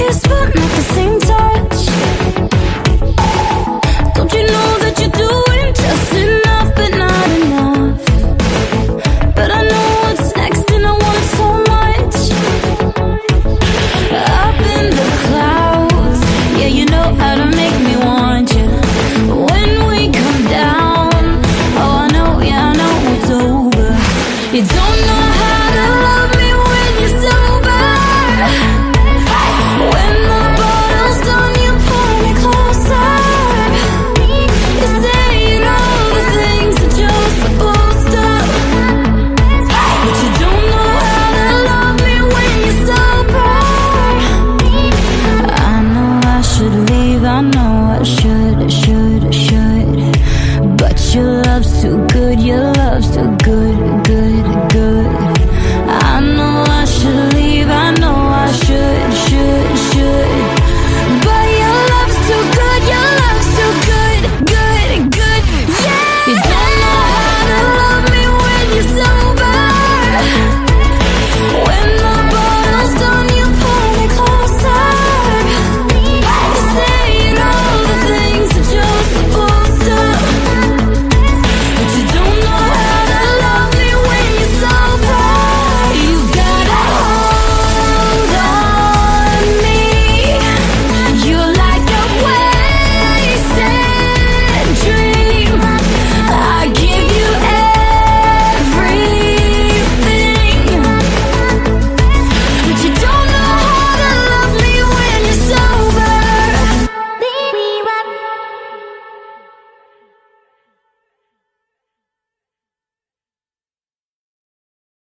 kiss, but not the